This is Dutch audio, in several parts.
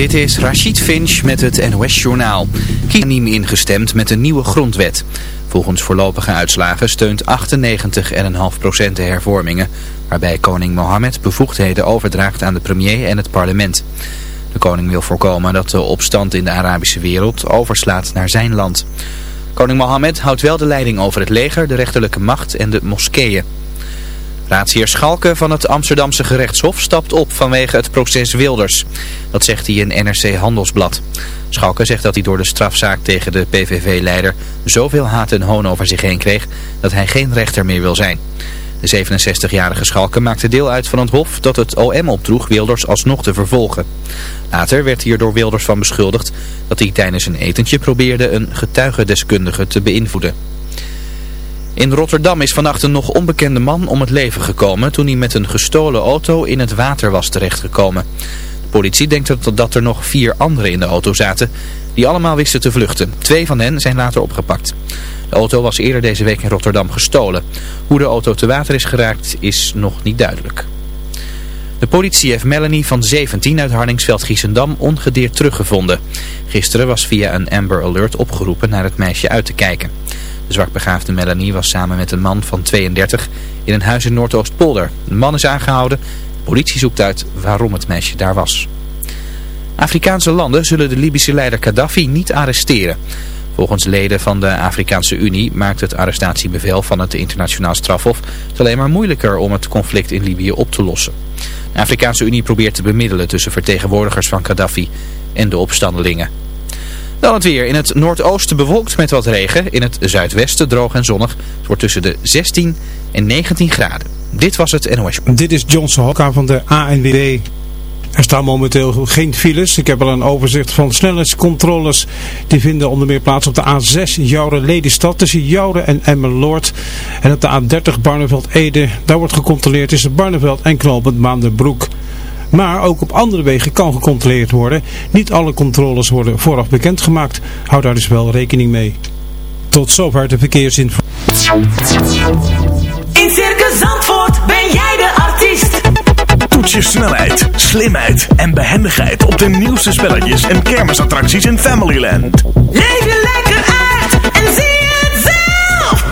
Dit is Rachid Finch met het NOS-journaal. Kieniem ingestemd met een nieuwe grondwet. Volgens voorlopige uitslagen steunt 98,5% de hervormingen... waarbij koning Mohammed bevoegdheden overdraagt aan de premier en het parlement. De koning wil voorkomen dat de opstand in de Arabische wereld overslaat naar zijn land. Koning Mohammed houdt wel de leiding over het leger, de rechterlijke macht en de moskeeën. Raadsheer Schalke van het Amsterdamse gerechtshof stapt op vanwege het proces Wilders. Dat zegt hij in NRC Handelsblad. Schalke zegt dat hij door de strafzaak tegen de PVV-leider zoveel haat en hoon over zich heen kreeg dat hij geen rechter meer wil zijn. De 67-jarige Schalke maakte deel uit van het hof dat het OM opdroeg Wilders alsnog te vervolgen. Later werd hier door Wilders van beschuldigd dat hij tijdens een etentje probeerde een getuigendeskundige te beïnvloeden. In Rotterdam is vannacht een nog onbekende man om het leven gekomen toen hij met een gestolen auto in het water was terechtgekomen. De politie denkt dat er nog vier anderen in de auto zaten die allemaal wisten te vluchten. Twee van hen zijn later opgepakt. De auto was eerder deze week in Rotterdam gestolen. Hoe de auto te water is geraakt is nog niet duidelijk. De politie heeft Melanie van 17 uit Harningsveld-Giessendam ongedeerd teruggevonden. Gisteren was via een Amber Alert opgeroepen naar het meisje uit te kijken. De zwakbegaafde Melanie was samen met een man van 32 in een huis in Noordoostpolder. De man is aangehouden. De politie zoekt uit waarom het meisje daar was. Afrikaanse landen zullen de Libische leider Gaddafi niet arresteren. Volgens leden van de Afrikaanse Unie maakt het arrestatiebevel van het internationaal strafhof het alleen maar moeilijker om het conflict in Libië op te lossen. De Afrikaanse Unie probeert te bemiddelen tussen vertegenwoordigers van Gaddafi en de opstandelingen. Dan het weer. In het noordoosten bewolkt met wat regen. In het zuidwesten droog en zonnig. Het wordt tussen de 16 en 19 graden. Dit was het NOS. Dit is Johnson Hokka van de ANWB. Er staan momenteel geen files. Ik heb al een overzicht van snelheidscontroles. Die vinden onder meer plaats op de A6 Jouren-Lelystad tussen Jouren en Emmeloord. En op de A30 Barneveld-Ede. Daar wordt gecontroleerd tussen Barneveld en Knoopend Maandenbroek. Maar ook op andere wegen kan gecontroleerd worden. Niet alle controles worden vooraf bekendgemaakt. Hou daar dus wel rekening mee. Tot zover de verkeersinformatie. In Circus Zandvoort ben jij de artiest. Toets je snelheid, slimheid en behendigheid op de nieuwste spelletjes en kermisattracties in Familyland. Leef je lekker uit en zie.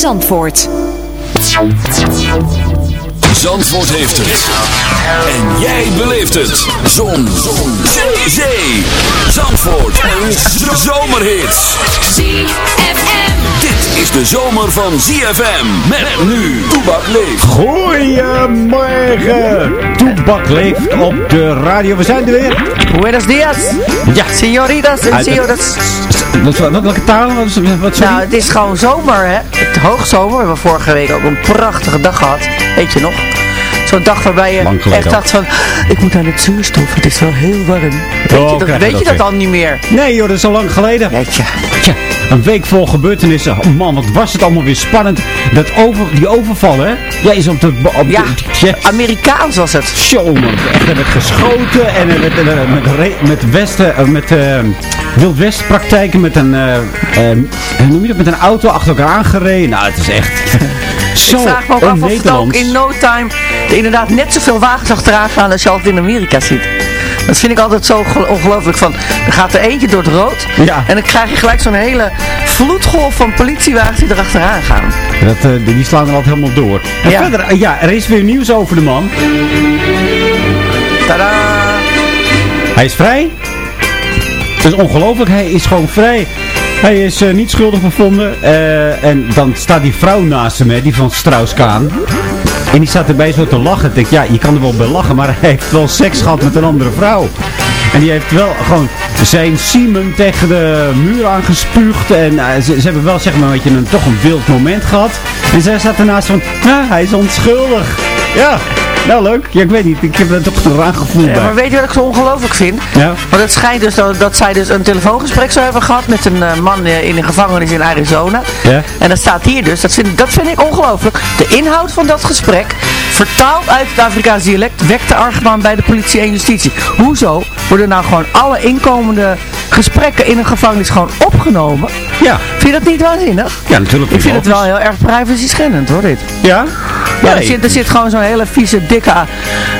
Zandvoort. Zandvoort heeft het. En jij beleeft het. Zon. Zon. Zee. Zee. Zandvoort. Een zomerhit. ZFM. Dit is de zomer van ZFM. Met nu. Toebak leeft. Goedemorgen. Toebak leeft op de radio. We zijn er weer. Buenos dias. Ja. Señoritas en señores. Wat, wat, welke taal? Wat, wat? Nou, het is gewoon zomer, hè. Het hoogzomer. We hebben vorige week ook een prachtige dag gehad. Weet je nog? Zo'n dag waarbij je echt dacht van... Ik moet aan het zuurstof. Het is wel heel warm. Weet Oh, je dat, je weet dat je dat dan niet meer? Nee joh, dat is al lang geleden. Weet je. Tja, Een week vol gebeurtenissen. Oh man, wat was het allemaal weer spannend. Dat over, die overval, hè? Ja, is op de... Op Ja, de, Amerikaans was het. Show, man. Echt, er werd geschoten en er werd eh, met, met, Westen, eh, met eh, Wild West praktijken met een, eh, eh, hoe noem je dat, met een auto achter elkaar aangereden. Nou, het is echt zo ik vraag me ook af of het ook on-Nederlands. in no time er inderdaad net zoveel wagens achteraan gaan als je altijd in Amerika ziet. Dat vind ik altijd zo onge- ongelooflijk van, er gaat er eentje door het rood Ja. en dan krijg je gelijk zo'n hele vloedgolf van politiewagens die erachteraan gaan. Dat, eh, die slaan er altijd helemaal door. En Ja. verder, eh, ja, er is weer nieuws over de man. Tadaa! Hij is vrij. Dat is ongelooflijk. Hij is gewoon vrij. Hij is eh, niet schuldig bevonden. En dan staat die vrouw naast hem, hè, die van Strauss-Kaan. En die staat erbij zo te lachen. Ik ja, je kan er wel bij lachen, maar hij heeft wel seks gehad met een andere vrouw. En die heeft wel gewoon zijn Simon tegen de muur aangespuugd. En eh, ze, hebben wel, zeg maar, een beetje een, toch een wild moment gehad. En zij staat ernaast van, ah, hij is onschuldig. Ja, nou leuk. Ja, ik weet niet. Ik heb er toch een raar gevoel Ja, bij. maar weet je wat ik zo ongelooflijk vind? Ja. Want het schijnt dus dat, dat zij dus een telefoongesprek zou hebben gehad met een eh, man eh, in een gevangenis in Arizona. Ja. En dat staat hier dus, dat vind, dat vind ik ongelooflijk. De inhoud van dat gesprek, vertaald uit het Afrikaans dialect, wekte argwaan bij de politie en justitie. Hoezo worden nou gewoon alle inkomende gesprekken in een gevangenis gewoon opgenomen? Ja. Vind je dat niet waanzinnig? Ja, natuurlijk. Ik vind het wel heel erg privacy schendend hoor dit. Ja? Ja, er zit, er zit gewoon zo'n hele vieze, dikke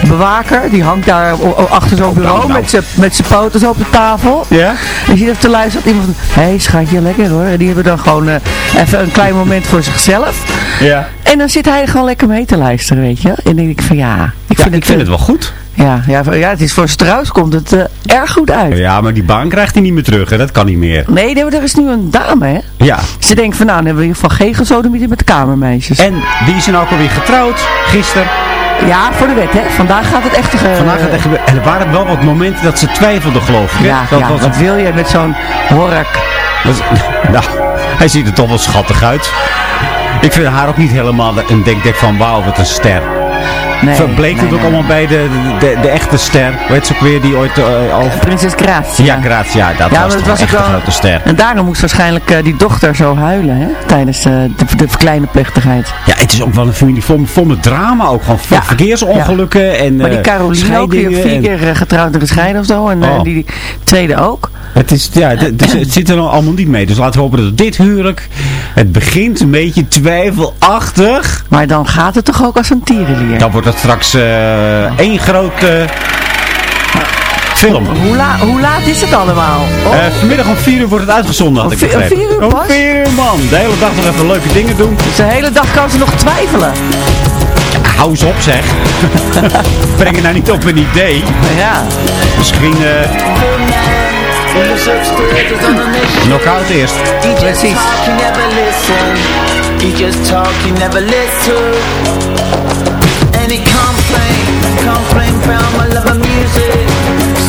bewaker. Die hangt daar achter zo'n bureau nou, nou. met zijn met zijn poten op de tafel. Ja? En je ziet even te luisteren dat iemand van, hé hey, schatje, lekker hoor. En die hebben dan gewoon eh, even een klein moment voor zichzelf. Ja. En dan zit hij er gewoon lekker mee te luisteren, weet je. En dan denk ik van ja, ik Ja, vind, ik het, vind het wel goed. Ja, ja, ja, het is voor Strauss komt het eh, erg goed uit. Ja, maar die baan krijgt hij niet meer terug, hè? Dat kan niet meer. Nee, er is nu een dame, hè. Ja. Ze denkt van, nou, dan hebben we in ieder geval geen gezodemieten met de kamermeisjes. En die is nou ook alweer getrouwd, gisteren. Ja, voor de wet, hè. Vandaag gaat het echt... eh, Vandaag gaat het echt gebeuren. En er waren wel wat momenten dat ze twijfelde, geloof ik. hè? Ja, Dat ja, was- wat wil je met zo'n hork? dat is- nou, hij ziet er toch wel schattig uit. Ik vind haar ook niet helemaal een denk van wauw, wat een ster. Nee, Verbleekt nee, het ook nee. allemaal bij de, de, de echte ster. Hoe heet ze ook weer die ooit eh, al... Prinses Gratia. Ja, Grazia, dat Ja, was het was echt een grote ster. En daarom moest waarschijnlijk eh, die dochter zo huilen, hè? Tijdens eh, de, de kleine plechtigheid. Ja, het is ook wel een familie vol, vol met drama ook. Gewoon Ja, verkeersongelukken en Maar die Caroline ook, die vier en- keer getrouwd en gescheiden of zo. En Oh. die, die tweede ook. Het, is, ja, het, zit er nog allemaal niet mee. Dus laten we hopen dat dit huwelijk... Het begint een beetje twijfelachtig. Maar dan gaat het toch ook als een tierenlier. Dan wordt het straks eh één grote film. Hoe, la hoe laat is het allemaal? Oh, Eh, vanmiddag om 4 uur wordt het uitgezonden, had ik vier- om begrepen. vier uur Om? 4 uur, man. De hele dag nog even leuke dingen doen. dus de hele dag kan ze nog twijfelen. Hou eens op, zeg. Breng je nou niet op een idee. Ja. Misschien eh knock-out eerst. Precies. You never listen. You just talk, you never listen. From my love music.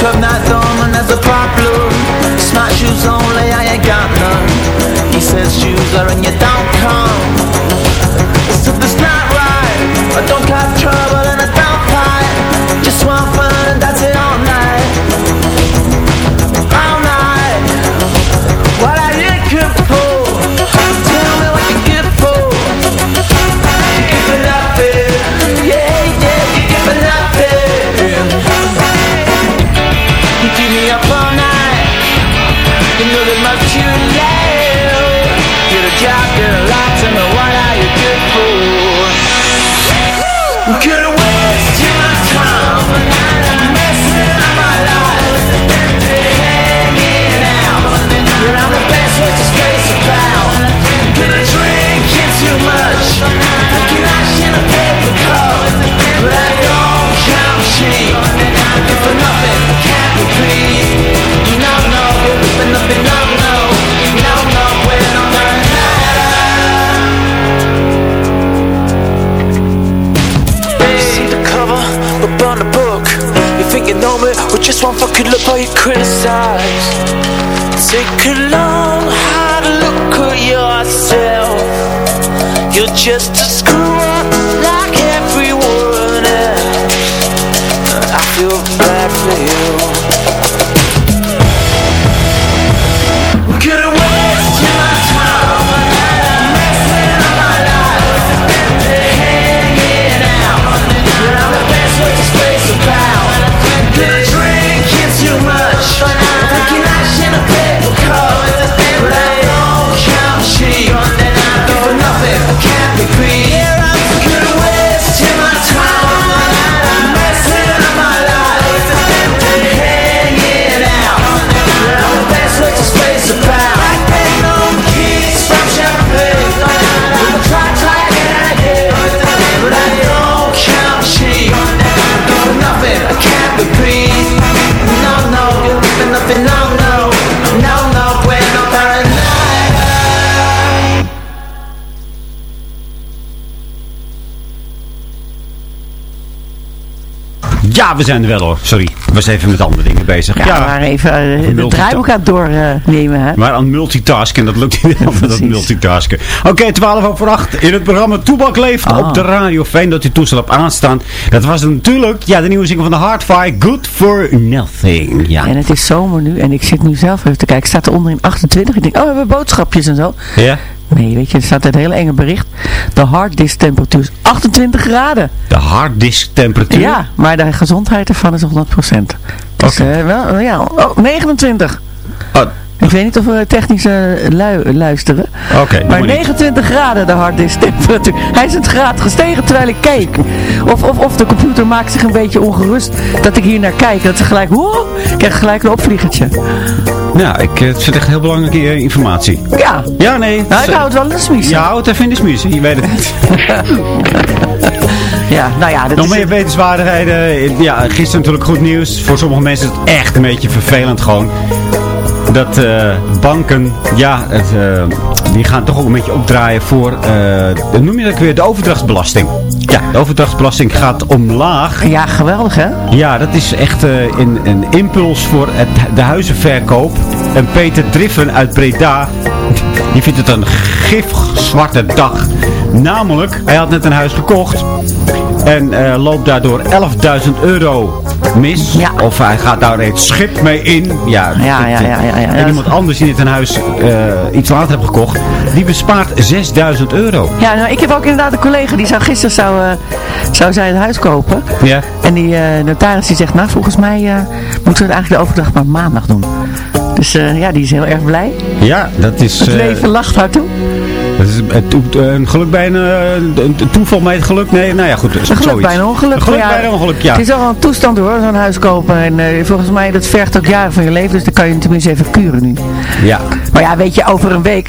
Club not dormant as a problem. Smart shoes only, I ain't got none. He says shoes are and you don't come. We zijn er wel hoor. Sorry, we was even met andere dingen bezig. Ja, waren even het multita- draaiboek aan doornemen. hè. Maar aan multitasken, dat lukt niet helemaal, dat multitasken. Oké, 12 over 8 in het programma Toebak leeft Ah. op de radio. Fijn dat u toestel hebt aanstaan. Dat was natuurlijk ja, de nieuwe single van de Hardfire, Good for Nothing. Ja. En het is zomer nu en ik zit nu zelf even te kijken. Staat er onder in 28. Ik denk, oh, we hebben boodschapjes en zo. ja? Nee, weet je, er staat een hele enge bericht. De harddisk temperatuur is 28 graden. De harddisk temperatuur. Ja, maar de gezondheid ervan is 100%. Dus eh, wel, ja, oh, 29. Oh, Ik weet niet of we technisch eh, lui- luisteren. Oké, maar maar niet. 29 graden de harddisk temperatuur. Hij is een graad gestegen terwijl ik keek. Of, of, of de computer maakt zich een beetje ongerust dat ik hier naar kijk. Dat ze gelijk, woe, ik krijg gelijk een opvliegertje. Nou, ik, eh, het vind echt heel belangrijke eh, informatie. Ja, Ja, nee. nou, ik hou het wel in de smies. Ja, hou het even in de smies. Je weet het niet. Ja, nou ja, dat Nog is... meer wetenswaardigheden. Ja, gisteren natuurlijk goed nieuws. Voor sommige mensen is het echt een beetje vervelend gewoon. Dat eh, banken, ja, het, eh, die gaan toch ook een beetje opdraaien voor, hoe noem je dat weer, de overdrachtsbelasting. Ja, de overdrachtsbelasting gaat omlaag. Ja, geweldig hè? Ja, dat is echt een, een impuls voor het, de huizenverkoop. En Peter Driffen uit Breda, die vindt het een gifzwarte dag. Namelijk, hij had net een huis gekocht. En loopt daardoor 11.000 euro mis. Ja. Of hij gaat daar het schip mee in. Ja, Ja, ja, ja, ja, ja. En iemand anders die net een huis eh, iets later heeft gekocht. Die bespaart 6.000 euro. Ja, nou, ik heb ook inderdaad een collega die zou gisteren zou, eh, zou zij het huis kopen. Ja. En die eh, notaris die zegt, nou volgens mij moeten we eigenlijk de overdracht maar maandag doen. Dus ja, die is heel erg blij. Ja, dat is... Het leven lacht haar toe. Een geluk bij een, eh, een toeval bij het geluk. Nee, nou ja, goed. Een geluk zoiets. bij een ongeluk. Een geluk Ja, bij een ongeluk, ja. Het is al een toestand hoor, zo'n huis kopen. En eh, volgens mij, dat vergt ook jaren van je leven. Dus dan kan je tenminste even kuren nu. Ja, Maar ja, weet je, over een week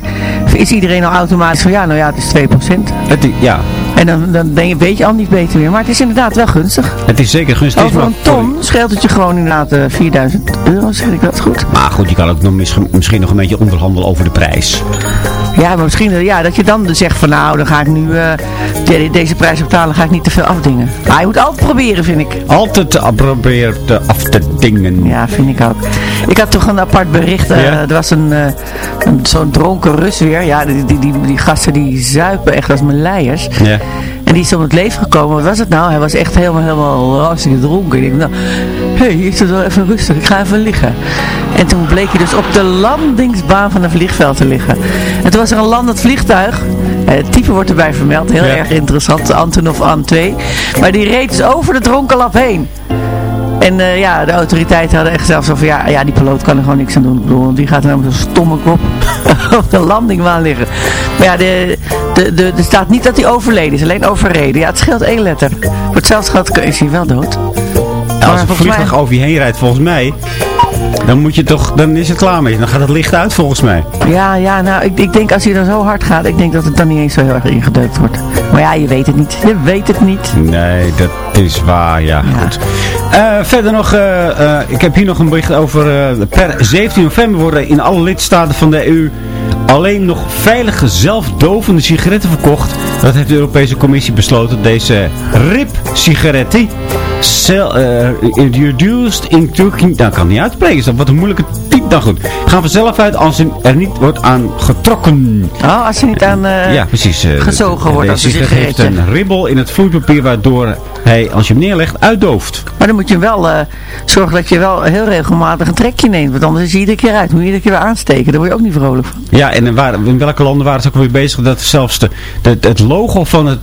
is iedereen al automatisch van ja, nou ja, het is 2%. het, ja, En dan, dan denk je, weet je al niet beter meer. Maar het is inderdaad wel gunstig. het is zeker gunstig. Over een ton scheelt het je gewoon inderdaad eh, 4000 euro, zeg ik dat goed? Maar goed, je kan ook nog misschien, misschien nog een beetje onderhandelen over de prijs. Ja, maar misschien eh, ja, dat je dan zegt van nou, dan ga ik nu eh, de- deze prijs betalen, ga ik niet te veel afdingen. Maar je moet altijd proberen, vind ik. Altijd te proberen af te dingen. Ja, vind ik ook. Ik had toch een apart bericht. Ja? Er was een, een zo'n dronken Rus weer. Ja, die, die, die, die gasten die zuipen echt als meleiers. Ja. En die is om het leven gekomen. Wat was het nou? Hij was echt helemaal, helemaal hartstikke dronken. Ik denk, nou, hé, hey, is het wel even rustig. Ik ga even liggen. En toen bleek hij dus op de landingsbaan van een vliegveld te liggen. En toen was er een landend vliegtuig. Eh, Het type wordt erbij vermeld. Heel Ja. erg interessant. Antonov An 2. Maar die reed dus over de dronken lap heen. En eh, ja, de autoriteiten hadden echt zelfs van, ja, ja, die piloot kan er gewoon niks aan doen. Ik bedoel, want die gaat nou met zo'n stomme kop op de landingbaan liggen. Maar ja, de, de, de, er staat niet dat hij overleden is, alleen overreden. Ja, het scheelt één letter. Voor hetzelfde geld is hij wel dood. Als een vliegtuig over je heen rijdt, volgens mij, dan moet je toch, dan is het klaar mee. Dan gaat het licht uit, volgens mij. Ja, ja, nou, ik, ik denk als hij dan zo hard gaat, ik denk dat het dan niet eens zo heel erg ingedeukt wordt. Maar ja, je weet het niet. Je weet het niet. Nee, dat is waar, ja. Goed. Eh, verder nog, eh, eh, ik heb hier nog een bericht over, per 17 november worden in alle lidstaten van de EU alleen nog veilige zelfdovende sigaretten verkocht. Dat heeft de Europese Commissie besloten. Deze RIP-sigaretten, reduced in Turkey, nou ik kan niet uitspreken, is dat wat een moeilijke type. Nou goed, gaan vanzelf uit als er niet wordt aan getrokken. Oh, als er niet aan ja, precies, gezogen wordt de als een sigaret heeft een ribbel in het vloeipapier waardoor hij, als je hem neerlegt, uitdooft. Maar dan moet je wel eh, zorgen dat je wel heel regelmatig een trekje neemt. Want anders is hij iedere keer uit. Moet je iedere keer weer aansteken. Daar word je ook niet vrolijk van. Ja, en in, waar, in welke landen waren ze ook weer bezig dat zelfs de, de, het logo van het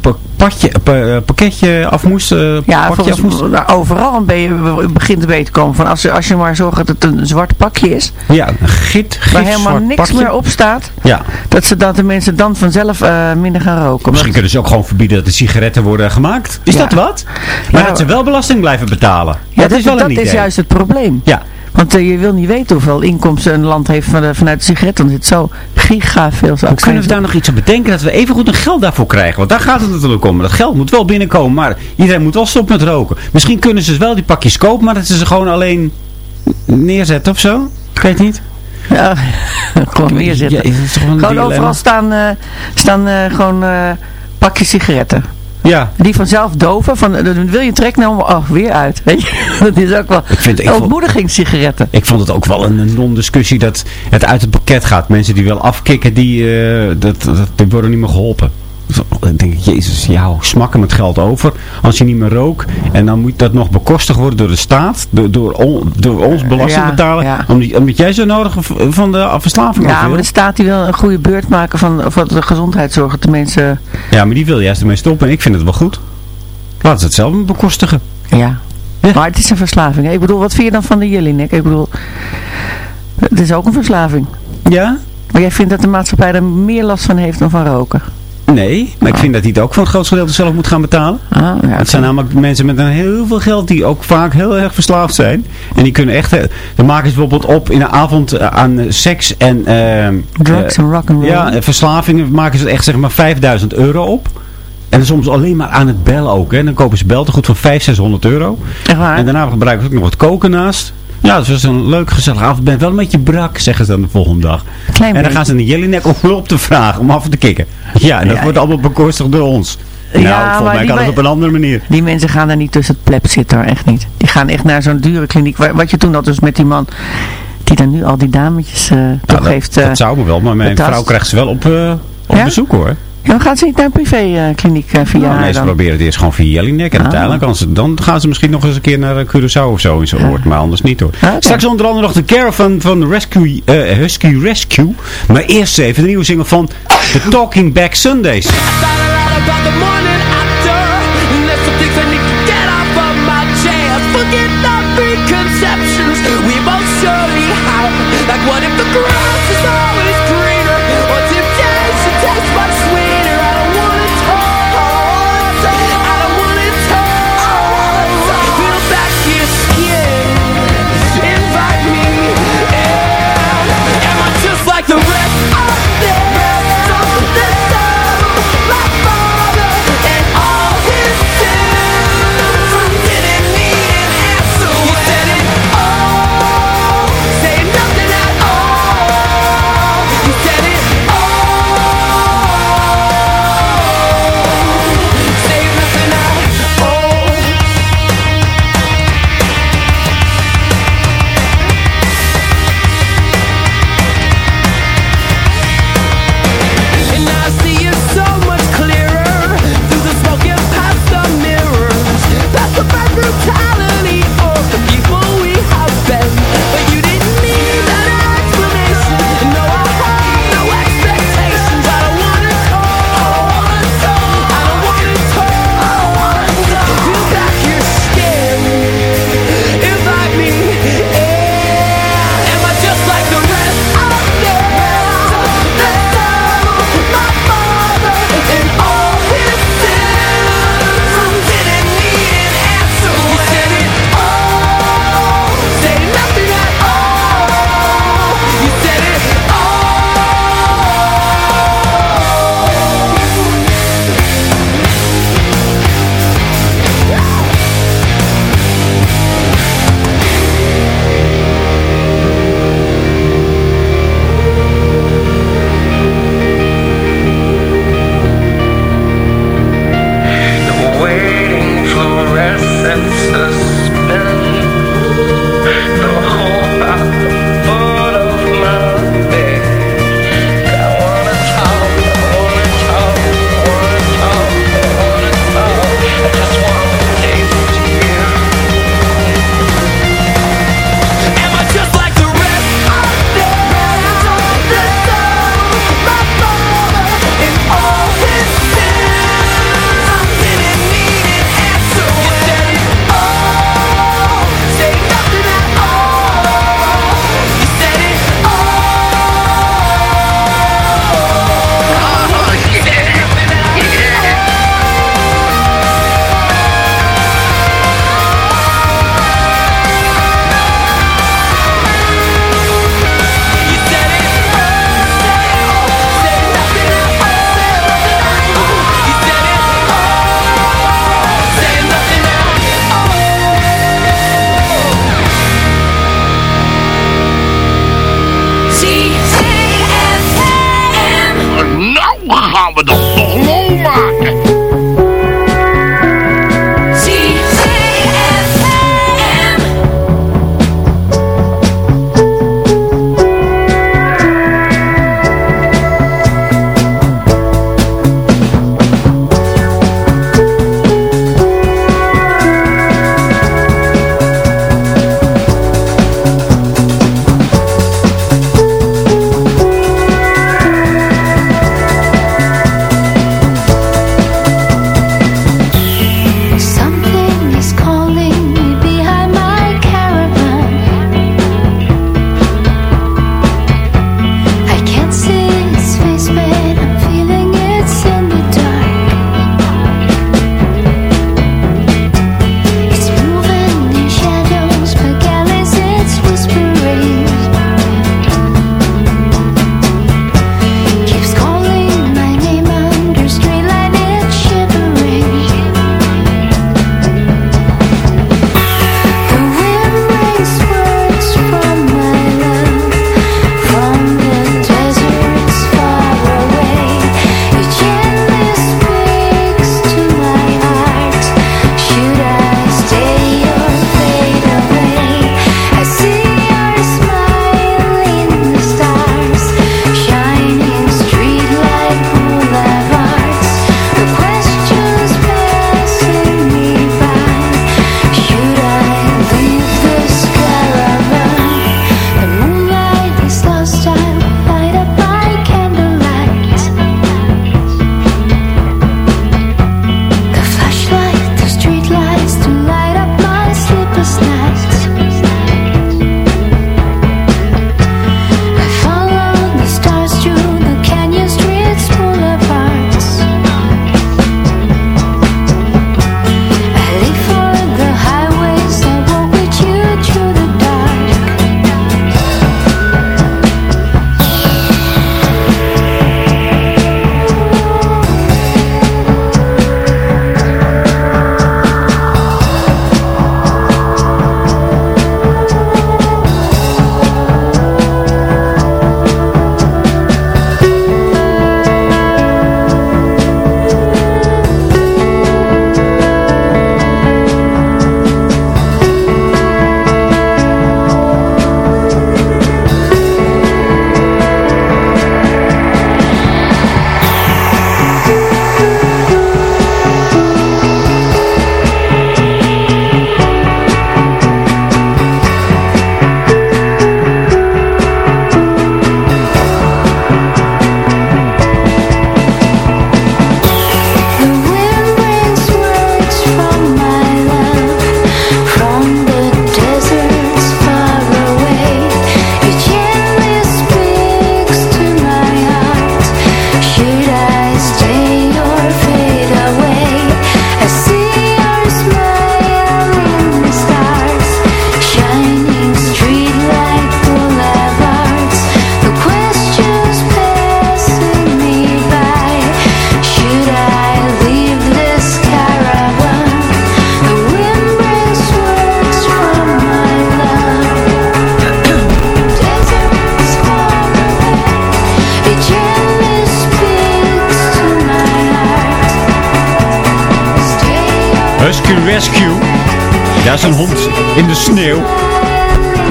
eh, pakketje af moest? eh, Ja, af moest? nou, overal ben je, begint het beter te komen. Van als, je- als je maar zorgt dat het een zwart pakje is. Ja, een git, Waar git helemaal zwart niks pakje. meer op staat. Ja. Dat, ze, dat de mensen dan vanzelf minder gaan roken. Misschien kunnen ze ook gewoon verbieden dat de sigaretten worden gemaakt. Is Ja. dat wat? Maar Ja. dat ze wel belasting blijven betalen. Ja, dat, is wel dat een idee. is juist het probleem. Ja. Want eh, je wil niet weten hoeveel inkomsten een land heeft van vanuit de sigaretten. Dan zit zo giga veel Hoe kunnen we daar nog iets op bedenken dat we even goed een geld daarvoor krijgen? Want daar gaat het natuurlijk om. Dat geld moet wel binnenkomen, maar iedereen moet wel stoppen met roken. Misschien kunnen ze wel die pakjes kopen, maar dat ze ze gewoon alleen neerzetten of zo. Ik weet niet. Ja, gewoon. Ja, het een gewoon dilemma. overal staan, eh, staan eh, gewoon pakjes sigaretten. Ja. Die vanzelf doven. Van, dan wil je een trek nemen, oh, weer uit. Weet je? Dat is ook wel vind- ik vond- ontmoedigingssigaretten. Ik vond het ook wel een, een non-discussie dat het uit het pakket gaat. Mensen die wel afkicken, die, eh, dat, dat, die worden niet meer geholpen. Dan denk ik, jezus, jou smakken met geld over. Als je niet meer rookt. En dan moet dat nog bekostigd worden door de staat. Door, door, on- door ons belastingbetaler. Ja, ja. Omdat, omdat jij zo nodig van de verslaving Ja, wil. maar de staat die wil een goede beurt maken van, van de gezondheidszorg. Dat de mensen... Ja, maar die wil juist ermee stoppen. En ik vind het wel goed. Laten ze het zelf bekostigen. Ja. Maar het is een verslaving. hè. Ik bedoel, wat vind je dan van de Jellinek? Ik bedoel, het is ook een verslaving. Ja? Maar jij vindt dat de maatschappij er meer last van heeft dan van roken? Nee, maar ik vind dat hij het ook voor een groot gedeelte zelf moet gaan betalen. Ah, ja, Het zijn namelijk mensen met een heel veel geld die ook vaak heel erg verslaafd zijn. En die kunnen echt... eh, Dan maken ze bijvoorbeeld op in een avond eh, aan seks en... eh, Drugs en rock'n'roll. Ja, en verslavingen maken ze echt zeg maar 5000 euro op. En soms alleen maar aan het bellen ook. Hè. Dan kopen ze beltegoed voor 500, 600 euro. Echt waar? En daarna gebruiken ze ook nog wat koken naast. Ja, dat was een leuk gezellig avond. Ik ben wel een beetje brak, zeggen ze dan de volgende dag. Klein en dan gaan ze naar Jellinek om hulp te vragen, om af te kicken. Ja, en dat Ja, wordt allemaal bekostigd door ons. Nou, volgens mij kan het op een andere manier. Die mensen gaan daar niet tussen het pleb zitten echt niet. Die gaan echt naar zo'n dure kliniek. Wa- Wat je toen had dus met die man, die dan nu al die dametjes eh, toch Ja, dat, heeft... eh, dat zou me wel, maar mijn betast. vrouw krijgt ze wel op, eh, op Ja? bezoek hoor. Dan gaan ze niet naar een privékliniek uh, via Nou, haar nee, ze proberen het eerst gewoon via Jellinek. En Ah. uiteindelijk kan ze, dan gaan ze misschien nog eens een keer naar eh, Curaçao of zo in zo'n oord. Maar anders niet hoor. Ah. Straks onder andere nog de caravan van Rescue, eh, Husky Rescue. Maar eerst even de nieuwe single van The Talking Back Sundays. We both surely have Like what if the grass is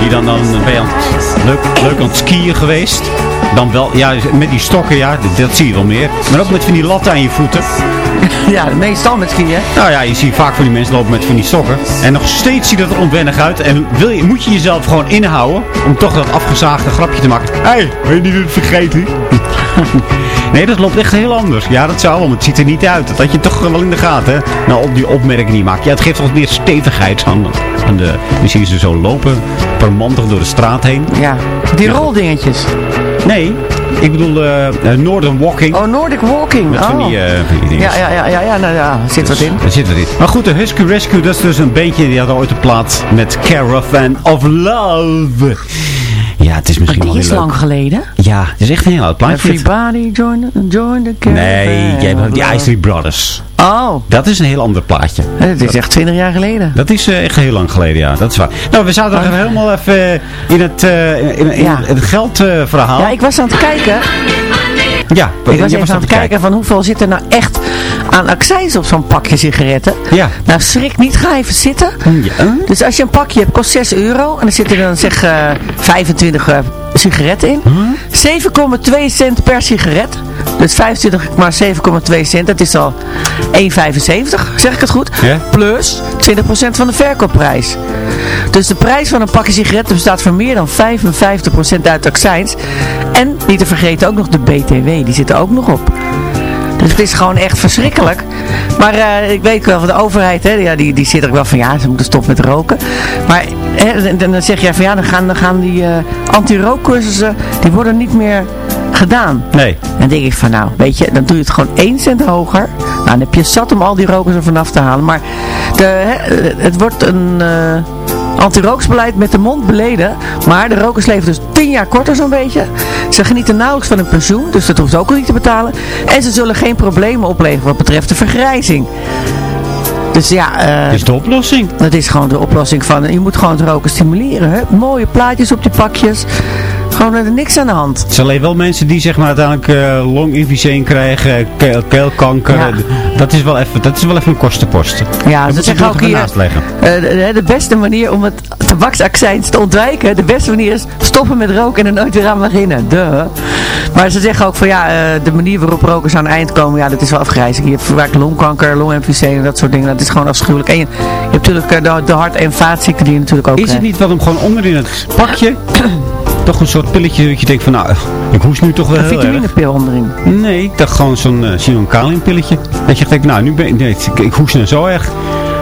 Die dan, dan ben je aan het- leuk, leuk aan het skiën geweest. Dan wel, ja, met die stokken, ja, dat, dat zie je wel meer. Maar ook met van die latten aan je voeten. Ja, meestal met skiën. Nou ja, je ziet vaak van die mensen lopen met van die stokken. En nog steeds ziet het er onwennig uit. En wil je, moet je jezelf gewoon inhouden om toch dat afgezaagde grapje te maken. Hé, hey, wil je niet het vergeten? nee, dat loopt echt heel anders. Ja, dat zou wel, het ziet er niet uit. Dat had je toch wel in de gaten, hè? Nou, op die opmerking die maakt. Ja, het geeft wat meer stevigheid aan, aan de... Ziet ze zo lopen, permantig door de straat heen. Ja, die roldingetjes. Nee, ik bedoel eh, eh, Northern Walking. Oh, Nordic Walking. Met van oh. die, eh, ja, ja, ja, ja, ja, nou ja, zit wat in. Er zit wat in. Maar goed, de Husky Rescue, dat is dus een beetje, die had ooit een plaat met Caravan of Love. Ja, het is misschien Die wel is leuk. lang geleden. Ja, het is echt een heel oud plaatje. Everybody join the, join the caravan. Nee, jij hebt die of Isley Brothers. Oh, Dat is een heel ander plaatje. het is echt 20 jaar geleden. Dat is eh, echt heel lang geleden, ja. Dat is waar. Nou, we zaten er helemaal even eh, in het, eh, in, in, in Ja. het geldverhaal. Ja, ik was aan het kijken. ja, Ik was even aan het kijken van hoeveel zit er nou echt aan accijns op zo'n pakje sigaretten. Ja. Nou, schrik niet, ga even zitten. Ja. Dus als je een pakje hebt, kost 6 euro. En er zitten dan zeg eh 25 eh, sigaretten in. 7,2 cent per sigaret. Dus 25 maar 7,2 cent, dat is al 1,75. Zeg ik het goed? Ja. Plus 20% van de verkoopprijs. Dus de prijs van een pakje sigaretten bestaat voor meer dan 55% uit accijns. En niet te vergeten ook nog de BTW, die zit er ook nog op. Dus het is gewoon echt verschrikkelijk. Maar eh, ik weet wel van de overheid, hè, ja, die, die zit er wel van ja, ze moeten stoppen met roken. Maar hè, dan, zeg jij van ja, dan gaan, dan gaan die eh anti-rookcursussen, die worden niet meer gedaan. Nee. Dan denk ik van nou, weet je, dan doe je het gewoon 1 cent hoger. Nou, dan heb je zat om al die rokers er vanaf te halen. Maar de, hè, het wordt een eh anti-rooksbeleid met de mond beleden. Maar de rokers leven dus 10 jaar korter zo'n beetje. Ze genieten nauwelijks van hun pensioen, dus dat hoeft ook al niet te betalen. En ze zullen geen problemen opleveren wat betreft de vergrijzing. Dus ja, eh, Dat is de oplossing. dat is gewoon de oplossing van, je moet gewoon het roken stimuleren. Hè? Mooie plaatjes op die pakjes. Gewoon er niks aan de hand. Het zijn alleen wel mensen die zeg maar uiteindelijk eh longemfyseem krijgen, keel, keelkanker. Ja. Dat, is wel even, dat is wel even een kostenpost. Ja, Dat zeggen ook hier, naast leggen. eh, de, de beste manier om het tabaksaccijns te ontwijken, de beste manier is stoppen met roken en er nooit weer aan beginnen. Duh. Maar ze zeggen ook van ja, eh, de manier waarop rokers aan het eind komen, ja, dat is wel afgrijzelijk. Je hebt vaak longkanker, longemfyseem en dat soort dingen. Dat is gewoon afschuwelijk. En je, je hebt natuurlijk de, de hart- en vaatziekten die je natuurlijk ook Is het niet wat om gewoon onderin het pakje toch een soort pilletje dat je denkt van nou, ik hoest nu toch wel Een heel vitaminepil onderin. Nee, ik dacht gewoon zo'n uh, Sinon pilletje. Dat je denkt, nou nu ben ik, nee, ik, ik hoest nu zo erg.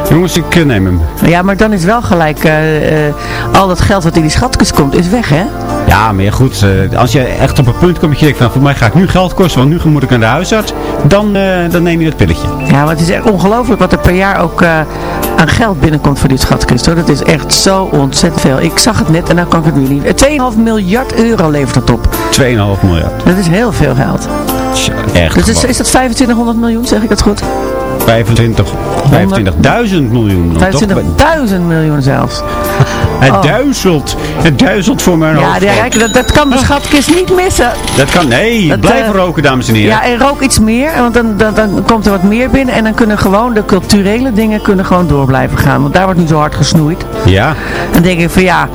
Jongens, ik eh, neem hem. Ja, maar dan is wel gelijk, eh, eh, al dat geld wat in die schatkist komt, is weg hè? Ja, maar ja, goed, als je echt op een punt komt dat je denkt van voor mij ga ik nu geld kosten, want nu moet ik naar de huisarts. Dan, dan neem je dat pilletje. Ja, maar het is echt ongelooflijk wat er per jaar ook aan geld binnenkomt voor die schatkist. Hoor. Dat is echt zo ontzettend veel. Ik zag het net en nou kan ik het nu niet. Eh, 2,5 miljard euro levert het op. 2,5 miljard. Dat is heel veel geld. Tja, echt Dus is, is dat 2500 miljoen, zeg ik dat goed? 25 25.000 miljoen dan toch? 25.000 miljoen zelfs. Het Oh. duizelt. Het duizelt voor mijn Ja, kijk, dat, dat kan de schatkist niet missen. Dat kan, nee, Dat, blijven eh, roken dames en heren. Ja, en rook iets meer, want dan, dan, dan komt er wat meer binnen. En dan kunnen gewoon de culturele dingen kunnen gewoon door blijven gaan. Want daar wordt nu zo hard gesnoeid. ja. Dan denk ik van ja,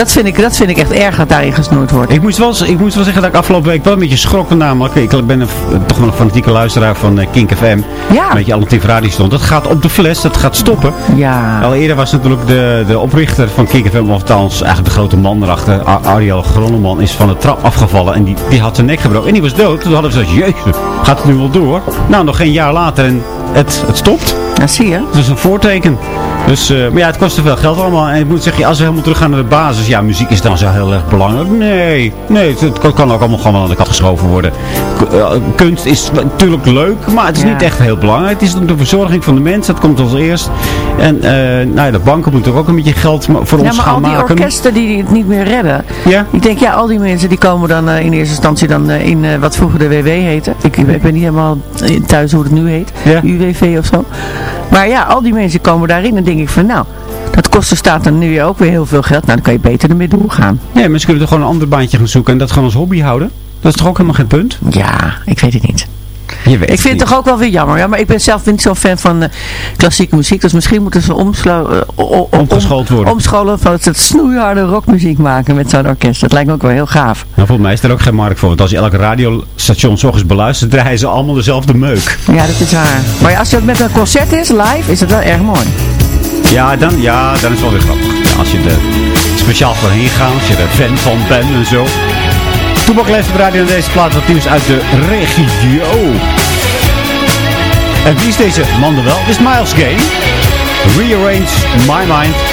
dat vind ik, dat vind ik echt erg dat daarin gesnoeid wordt. Ik moest, wel, ik moest wel zeggen dat ik afgelopen week wel een beetje schrok namelijk. Ik ben een, toch wel een fanatieke luisteraar van eh, Kink FM. Ja. Een beetje alternatief radio stond. Dat gaat op de fles, dat gaat stoppen. Ja. Al eerder was natuurlijk de, de oprichter van Kink FM, of althans eigenlijk de grote man erachter, Ar- Ariel Groneman, is van de trap afgevallen. En die, die had zijn nek gebroken. En die was dood. Toen hadden we gezegd, jezus, gaat het nu wel door? Nou, nog geen jaar later en het, het stopt. Ja, zie je. Dat is een voorteken. Dus, eh, maar ja, het kost te veel geld allemaal. En ik moet zeggen, als we helemaal teruggaan naar de basis. Ja, muziek is dan zo heel erg belangrijk. Nee, nee het, het kan- ook allemaal gewoon wel aan de kant geschoven worden. K- eh, kunst is natuurlijk leuk, maar het is Ja. niet echt heel belangrijk. Het is de verzorging van de mensen, dat komt als eerst. En eh, nou ja, de banken moeten ook een beetje geld voor Ja, ons maar gaan al die maken. orkesten die het niet meer redden. Ja? Ik denk, ja, al die mensen die komen dan eh, in eerste instantie dan in eh, wat vroeger de WW heette. Ik, ik ben niet helemaal thuis hoe het nu heet. Ja. UWV of zo. Maar ja, al die mensen komen daarin. En denk ik van, nou, dat kost de staat dan nu ook weer heel veel geld. Nou, dan kan je beter ermee doorgaan. Ja, mensen kunnen toch gewoon een ander baantje gaan zoeken en dat gewoon als hobby houden. Dat is toch ook helemaal geen punt? Ja, ik weet het niet. Je weet Ik vind het toch ook wel weer jammer. Ja, maar ik ben zelf niet zo'n fan van eh, klassieke muziek. Dus misschien moeten ze omslo eh, Omgeschoold worden. omscholen van het snoeiharde rockmuziek maken met zo'n orkest. Dat lijkt me ook wel heel gaaf. Nou, volgens mij is er ook geen markt voor. Want als je elk radiostation s ochtends beluistert, draaien ze allemaal dezelfde meuk. Ja, dat is waar. Maar ja, als het met een concert is, live, is het wel erg mooi. Ja, dan, ja, dan is het wel weer grappig. Als je er speciaal voor heen gaat, als je er fan van bent en zo. Leeft op radio in deze plaat wat nieuws uit de regio. En wie is deze man dan wel? Is Miles Gay. Rearrange My Mind.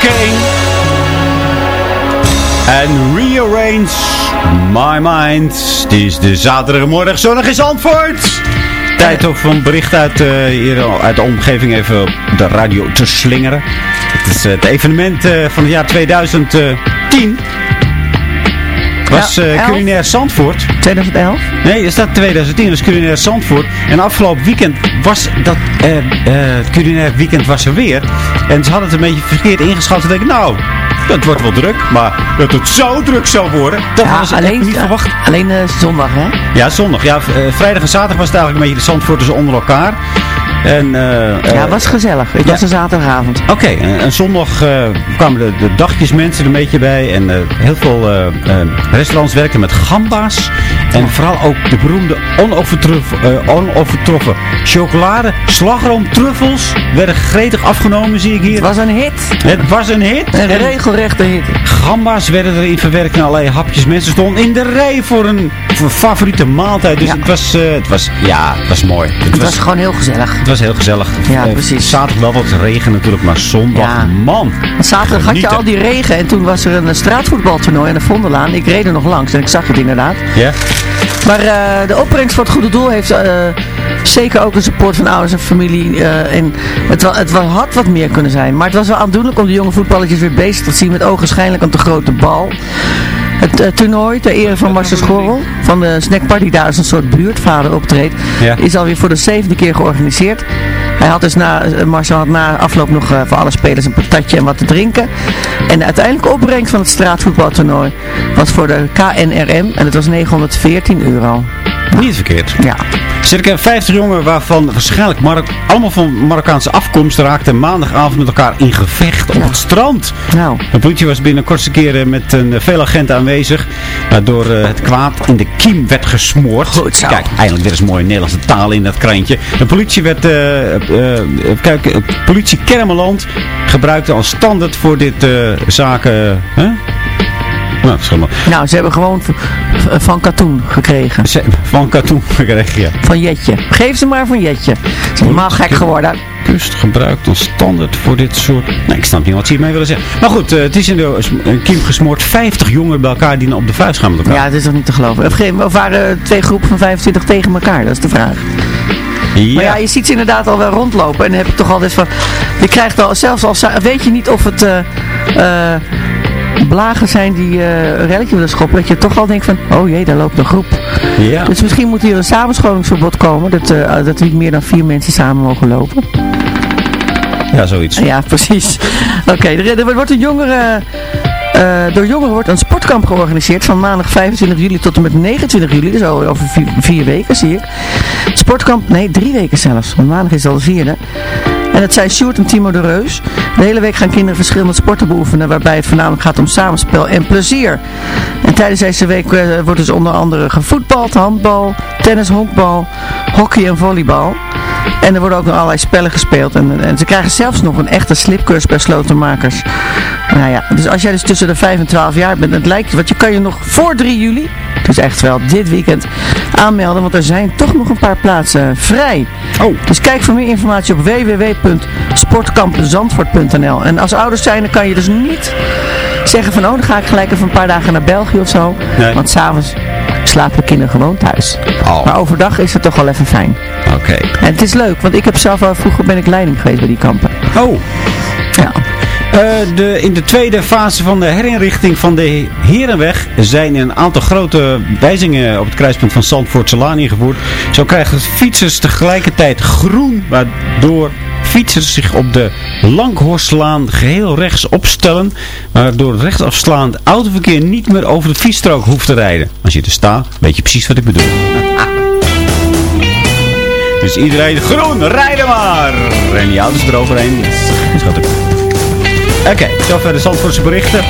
Kane. En Rearrange My Mind. Het is de zaterdagmorgen zonnig is antwoord. Tijd om een bericht uit, eh, hier uit de omgeving even op de radio te slingeren. Het is eh, het evenement eh, van het jaar 2010. Was eh, culinair Zandvoort. 2011? Nee, er staat 2010, dat is culinair Zandvoort. En afgelopen weekend was dat eh, eh, het culinair weekend was er weer. En ze hadden het een beetje verkeerd ingeschat. Ze denken, nou, dat wordt wel druk. Maar dat het zo druk zou worden, dat Ja, ze echt niet verwacht. Alleen zondag, hè? Ja, zondag. Ja, vrijdag en zaterdag was het eigenlijk een beetje de Zandvoorters onder elkaar. En, eh, eh, ja, het was gezellig. Het ja. was een zaterdagavond. Oké, en, en zondag eh, kwamen de, de dagjes mensen er een beetje bij. En heel veel restaurants werkten met gamba's. En vooral ook de beroemde onovertroffen, onovertroffen chocolade, slagroom, truffels werden gretig afgenomen, zie ik hier. Het was een hit. Het was een hit. Een En regelrechte hit. Gamba's werden erin verwerkt en allerlei hapjes. Mensen stonden in de rij voor een voor favoriete maaltijd. Dus Ja. het, was, eh, het was, ja, het was mooi. Het, Het was gewoon heel gezellig. het was heel gezellig. Ja, Eh, precies. Zaterdag wel wat regen natuurlijk, maar zondag, Ja. man. Want zaterdag had je al die regen en toen was er een eh, straatvoetbaltoernooi aan de Vondellaan. Ik reed er nog langs en ik zag het inderdaad. Ja? Maar de opbrengst voor het goede doel heeft zeker ook een support van ouders en familie. eh, en het, wa- het wa- had wat meer kunnen zijn. Maar het was wel aandoenlijk om de jonge voetballetjes weer bezig te zien met ogenschijnlijk een te grote bal. Het eh, toernooi ter ere van Marcel Schorrel van de snackbar die daar als een soort buurtvader optreedt, Ja. is alweer voor de zevende keer georganiseerd. Hij had dus na, eh, Marcel had na afloop nog eh, voor alle spelers een patatje en wat te drinken. En de uiteindelijke opbrengst van het straatvoetbaltoernooi was voor de KNRM en het was 914 euro. Niet verkeerd. Ja. Circa 50 jongeren, waarvan waarschijnlijk Marok allemaal van Marokkaanse afkomst, raakten maandagavond met elkaar in gevecht op het strand. Nou. De politie was binnen kortste keren met een, eh, veel agenten aanwezig, waardoor eh, het kwaad in de kiem werd gesmoord. Goed zo. Kijk, eindelijk weer eens mooie Nederlandse taal in dat krantje. De politie werd, eh, kijk, politie Kermeland gebruikte als standaard voor dit eh, zaken? Nou. Nou, ze hebben gewoon van katoen gekregen. Ze- Van katoen gekregen, ja. Van Jetje. Geef ze maar van Jetje. Ze is helemaal gek geworden. kust gebruikt als standaard voor dit soort... Nee, ik snap niet wat ze hiermee willen zeggen. Maar goed, eh, het is in de eh, kiem gesmoord. 50 jongeren bij elkaar die op de vuist gaan met elkaar. Ja, dat is toch niet te geloven. Of, waren twee groepen van 25 tegen elkaar? Dat is de vraag. Maar ja, je ziet ze inderdaad al wel rondlopen. En dan heb je toch altijd van... Je krijgt al, zelfs al weet je niet of het... eh, eh, blagen zijn die een relletje willen schoppen. Dat je toch al denkt van... Oh jee, daar loopt een groep. Ja. Dus misschien moet hier een samenscholingsverbod komen. Dat, eh, dat niet meer dan vier mensen samen mogen lopen. Ja, zoiets. Ja, precies. Oké, er, er wordt een jongere... eh, door jongeren wordt een sportkamp georganiseerd van maandag 25 juli tot en met 29 juli. Dus over vier, vier weken zie ik. Sportkamp, nee drie weken zelfs. Want maandag is al de vierde. En het zijn Sjoerd en Timo de Reus. De hele week gaan kinderen verschillende sporten beoefenen. Waarbij het voornamelijk gaat om samenspel en plezier. En tijdens deze week eh, wordt dus onder andere gevoetbald, handbal, tennis, honkbal, hockey en volleybal. En er worden ook nog allerlei spellen gespeeld. En, ze krijgen zelfs nog een echte slipcursus bij slotenmakers. Nou ja, dus als jij dus tussen de 5 en 12 jaar bent, het lijkt je, want je kan je nog voor 3 juli, dus echt wel dit weekend, aanmelden. Want er zijn toch nog een paar plaatsen vrij. Oh. Dus kijk voor meer informatie op www.sportkampzandvoort.nl En als ouders zijn, dan kan je dus niet zeggen van, oh, dan ga ik gelijk even een paar dagen naar België of zo. Nee. Want s'avonds slapen de kinderen gewoon thuis. Oh. Maar overdag is het toch wel even fijn. Oké. En het is leuk, want ik heb zelf al vroeger ben ik leiding geweest bij die kampen. Oh. Ja. Eh, de, in de tweede fase van de herinrichting van de Herenweg zijn een aantal grote wijzigingen op het kruispunt van Zandvoort-Salaan ingevoerd. Zo krijgen fietsers tegelijkertijd groen, waardoor fietsers zich op de Langhorstlaan geheel rechts opstellen, waardoor het rechtsafslaand autoverkeer niet meer over de fietsstrook hoeft te rijden. Als je er staat, weet je precies wat ik bedoel. Dus iedereen groen, rijden maar! En die auto's eroverheen. Oké, zover de Zandvoortse berichten.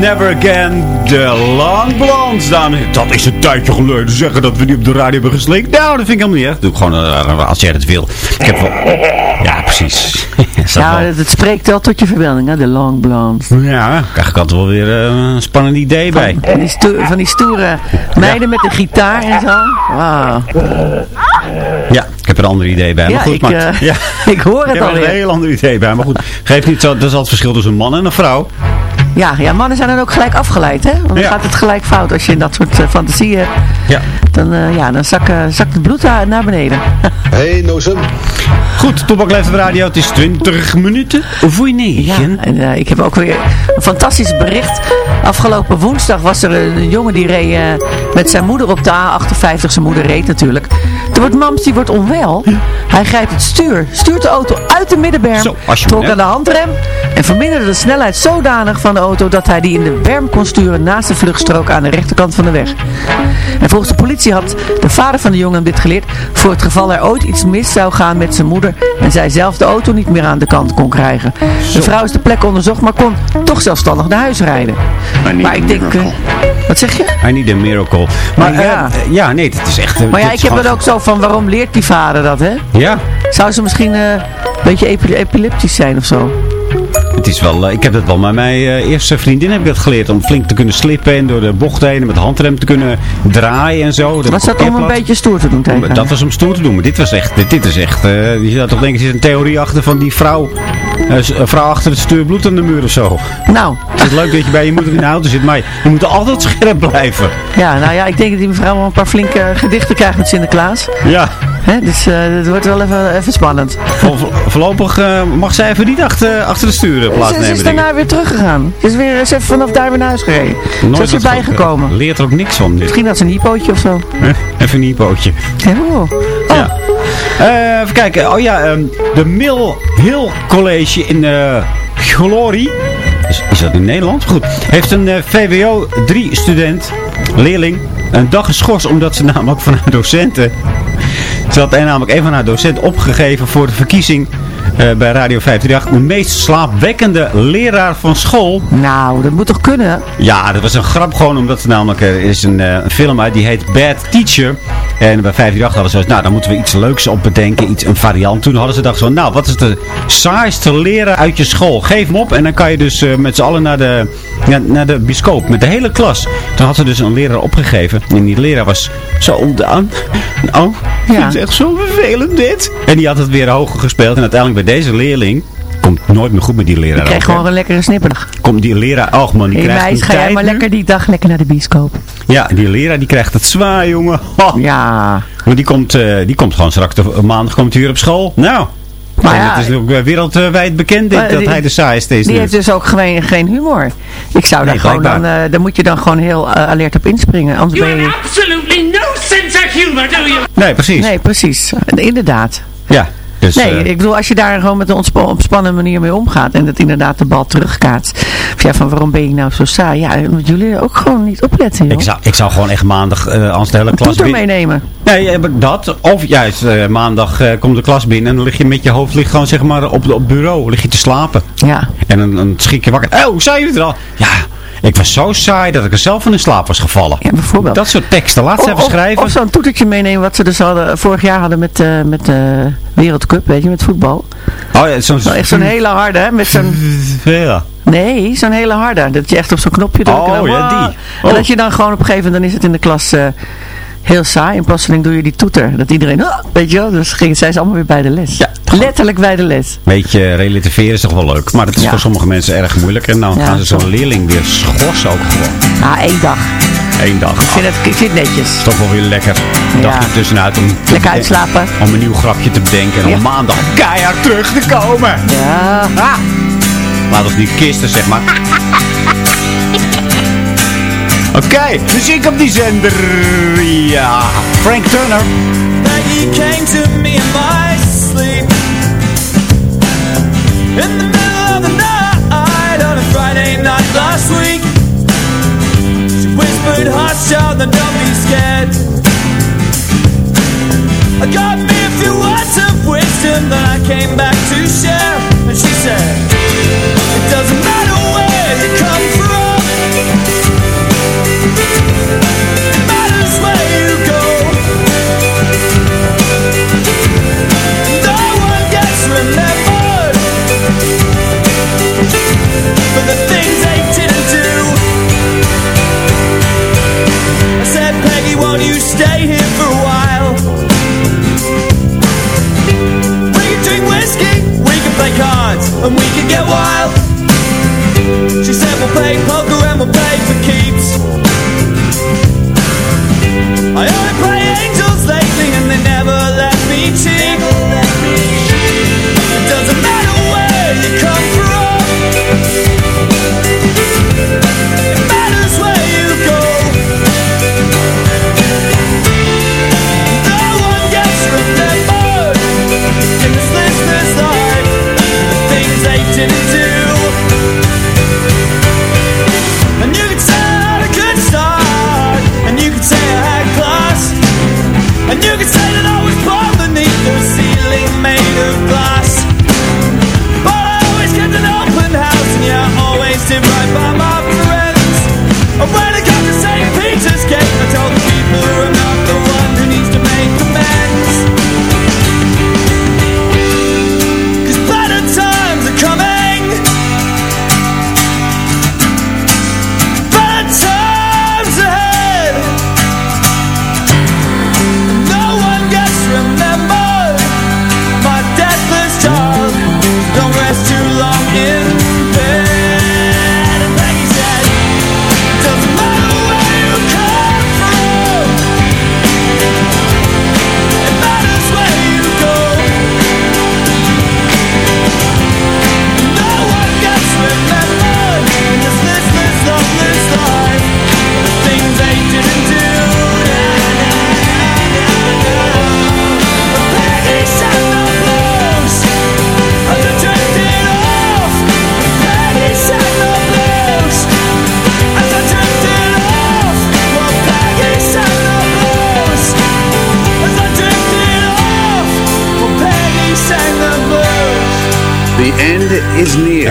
Never Again, de Long Blondes. Dan, dat is een tijdje geleden zeggen dat we die op de radio hebben geslikt. Nou, dat vind ik helemaal niet echt. Doe ik gewoon eh, als jij het wil. Ik heb wel... Ja, precies. Dat wel- het, het spreekt wel tot je verbeelding, hè? De long blonde. Ja, daar krijg ik altijd wel weer eh, een spannend idee bij. Van die, stoer- van die stoere meiden met een gitaar en zo. Wauw. Ja, ik heb er een ander idee bij. Ja, maar goed, ik, maar, eh, ja. ik hoor Ik het heb er een heel ander idee bij. Maar goed, geef niet zo. Dat is al het verschil tussen een man en een vrouw. Ja, ja, mannen zijn dan ook gelijk afgeleid, hè? Want dan Ja. gaat het gelijk fout als je in dat soort eh, fantasieën hebt. Ja. Dan, eh, ja, dan zakt, zakt het bloed naar beneden. Hey, Nozem. Goed, op de radio. Het is 20 minuten voor Ja, 9. en eh, ik heb ook weer een fantastisch bericht. Afgelopen woensdag was er een, jongen die reed eh, met zijn moeder op de A58. Zijn moeder reed natuurlijk. Er wordt mams, die wordt onwel. Hij grijpt het stuur, stuurt de auto uit de middenberm, Zo, trok aan de handrem en verminderde de snelheid zodanig van de auto dat hij die in de berm kon sturen naast de vluchtstrook aan de rechterkant van de weg. En volgens de politie had de vader van de jongen hem dit geleerd voor het geval er ooit iets mis zou gaan met zijn moeder en zij zelf de auto niet meer aan de kant kon krijgen. De vrouw is de plek onderzocht, maar kon toch zelfstandig naar huis rijden. Maar ik denk, eh, wat zeg je? I need a miracle. Maar Ja. ja, ja nee, het is echt... eh, Maar ja, ik heb het ook zo van, waarom leert die vader dat, hè? Ja, Zou ze misschien eh, een beetje epi- epileptisch zijn of zo? het is wel... eh, ik heb dat wel met mijn eh, eerste vriendin heb ik dat geleerd. Om flink te kunnen slippen en door de bocht heen en met de handrem te kunnen draaien en zo. Was dat om een beetje stoer te doen tegen? Dat was om stoer te doen, maar dit was echt, dit, dit is echt, eh, je zou toch denken, er zit een theorie achter van die vrouw, een vrouw achter het stuur bloed aan de muur of zo. Nou, Het is leuk dat je bij je moeder in de auto zit, maar je moet altijd scherp blijven. ja, nou ja, ik denk dat die mevrouw wel een paar flinke gedichten krijgt met Sinterklaas. Ja, Hè? Dus eh, het wordt wel even, even spannend. Vo- voorlopig eh, mag zij even niet achter, achter de stuur Ze, plaatsnemen. ze is denk ik. daarna weer teruggegaan. Ze is weer ze is even vanaf daar weer naar huis gereden. Ze Nooit is wat erbij van- gekomen. Leert er ook niks van dit. Misschien had ze een hypootje of zo. Eh, Even een hypootje. Oh. Oh, Ja. Eh, even kijken. Oh ja, ehm, de Mill Hill College in eh Glory. Is, is dat in Nederland? Goed. Heeft een eh, VWO 3 student, leerling, een dag geschorst omdat ze namelijk van haar docenten... Ze had namelijk een van haar docenten opgegeven voor de verkiezing bij Radio 538. De meest slaapwekkende leraar van school. Nou, dat moet toch kunnen? Ja, dat was een grap gewoon, omdat er namelijk er is een, eh, een film uit die heet Bad Teacher. En bij 538 hadden ze zoiets, nou dan moeten we iets leuks op bedenken, iets, een variant. Toen hadden ze gedacht van, nou wat is de saaiste leraar uit je school? Geef hem op en dan kan je dus eh, met z'n allen naar de, naar de biscoop, met de hele klas. Toen had ze dus een leraar opgegeven en die leraar was zo ontdaan. Nou, ik Ja. het echt zo vervelend dit. En die had het weer hoger gespeeld en uiteindelijk bij deze leerling... Komt nooit meer goed met die leraar. Ik ook, hè. gewoon een lekkere snipperdag. Komt die leraar, oh man, die Hé krijgt meis, een ga jij maar nu. lekker die dag lekker naar de bioscoop. Ja, die leraar die krijgt het zwaar, jongen. Ja. Maar die komt, eh, die komt gewoon straks, de, maandag komt hij weer op school. Nou, Maar ja, het is ook eh, wereldwijd bekend dat die- hij de saaiste is Die nu. heeft dus ook geen, geen humor. Ik zou daar gewoon dan, eh, daar moet je dan gewoon heel alert op inspringen. Anders ben je... absolutely no sense of humor, do you? Nee, precies. Nee, precies. Inderdaad. Ja, dus, Nee, eh, ik bedoel, als je daar gewoon met een ontspa- ontspannen manier mee omgaat en dat inderdaad de bal terugkaatst. Of ja, van waarom ben je nou zo saai? Ja, omdat jullie ook gewoon niet opletten, joh. ik, zou, ik zou gewoon echt maandag eh, als de hele klas toeter meenemen. Nee, eh, dat. Of juist maandag komt de klas binnen en dan lig je met je hoofd ligt gewoon zeg maar op, op bureau. Lig je te slapen. Ja. En dan, dan schrik je wakker. Oh, hoe zei je er al? Ja, ik was zo saai dat ik er zelf van in slaap was gevallen. Ja, bijvoorbeeld. Dat soort teksten. Laat ze Of, even schrijven. of zo'n toetertje meenemen wat ze dus hadden, vorig jaar hadden met, eh met de Wereldcup, weet je, met voetbal. oh, ja, zo'n... Zo, echt zo'n hele harde, hè, met zo'n... Ja. Nee, zo'n hele harde. Dat je echt op zo'n knopje drukt. en Oh, dan, ja, die. En Oh. dat je dan gewoon op een gegeven moment, dan is het in de klas eh, heel saai. En plotseling doe je die toeter. Dat iedereen, ah, weet je wel, dus ging, zijn ze allemaal weer bij de les. Ja. Letterlijk bij de les. Beetje relativeren is toch wel leuk. Maar dat is Ja. voor sommige mensen erg moeilijk. En dan Ja, gaan ze zo'n leerling weer schorsen ook gewoon. Ah, één dag. Eén dag. Ik vind het, ik vind het netjes. is toch wel weer lekker. Een Ja. dagje tussenuit om, te Lekker uitslapen. om een nieuw grapje te bedenken. En Ja. om maandag keihard terug te komen. Ja. Ah. Laat ons niet kisten, zeg maar. Oké, muziek op die zender. Ja, Frank Turner. Maggie came to me in my sleep In the middle of the night On a Friday night last week She whispered, hush child, then don't be scared I got me a few words of wisdom That I came back to share And she said It doesn't matter where you come from stay here for a while. We can drink whiskey, we can play cards And we can get wild. She said we'll play poker and we'll play for keeps.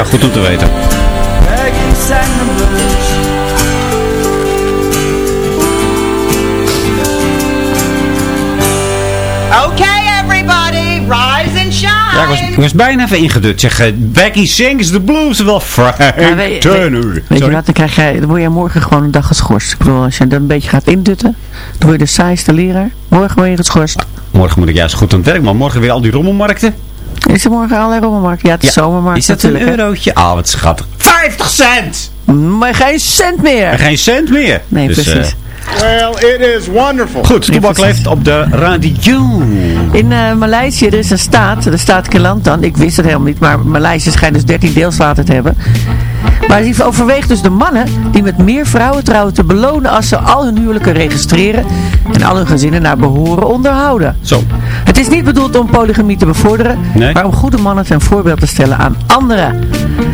Goed om te weten. Okay, everybody, rise and shine. Ja, ik was, ik was bijna even ingedut. Zeg, eh, Becky sings the blues. Wel Frank Ja, weet- Turner. Weet je wat, dan, krijg jij, dan word je morgen gewoon een dag geschorst. Ik bedoel, als je dan een beetje gaat indutten, dan word je de saaiste leraar. Morgen word je geschorst. Morgen moet ik juist goed aan het werk, maar morgen weer al die rommelmarkten. Is er morgen allerlei rommelmarkt? Ja, het is zomermarkt Is dat een natuurlijk. eurotje? Ah, wat schattig. 50 cent! Maar geen cent meer. En geen cent meer. Nee, Dus, precies. eh, Well, it is wonderful. goed, Toebak leeft op de radio. In eh Maleisië, er is een staat, de staat Kelantan. Ik wist het helemaal niet, maar Maleisië schijnt dus 13 deelstaten te hebben. Maar die overweegt dus de mannen die met meer vrouwen trouwen te belonen als ze al hun huwelijken registreren en al hun gezinnen naar behoren onderhouden. Zo. Het is niet bedoeld om polygamie te bevorderen, Nee. maar om goede mannen ten voorbeeld te stellen aan anderen.